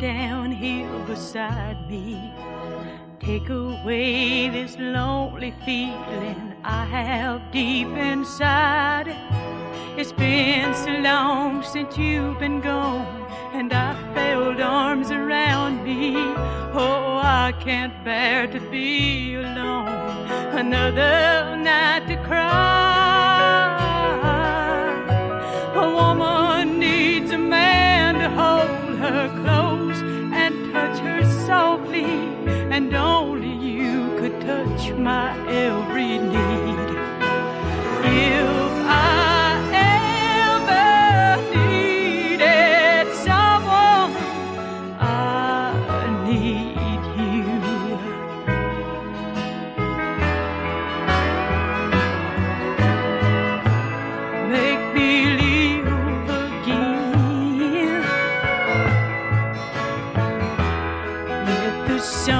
down here beside me. Take away this lonely feeling I have deep inside. It's been so long since you've been gone, and I felt arms around me. Oh, I can't bear to be alone. Another night to cry. A woman needs a man to hold her close and only you could touch my every need. If I ever needed someone, I need you. Make believe again. Let the sun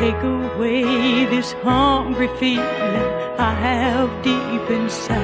Take away this hungry feeling I have deep inside.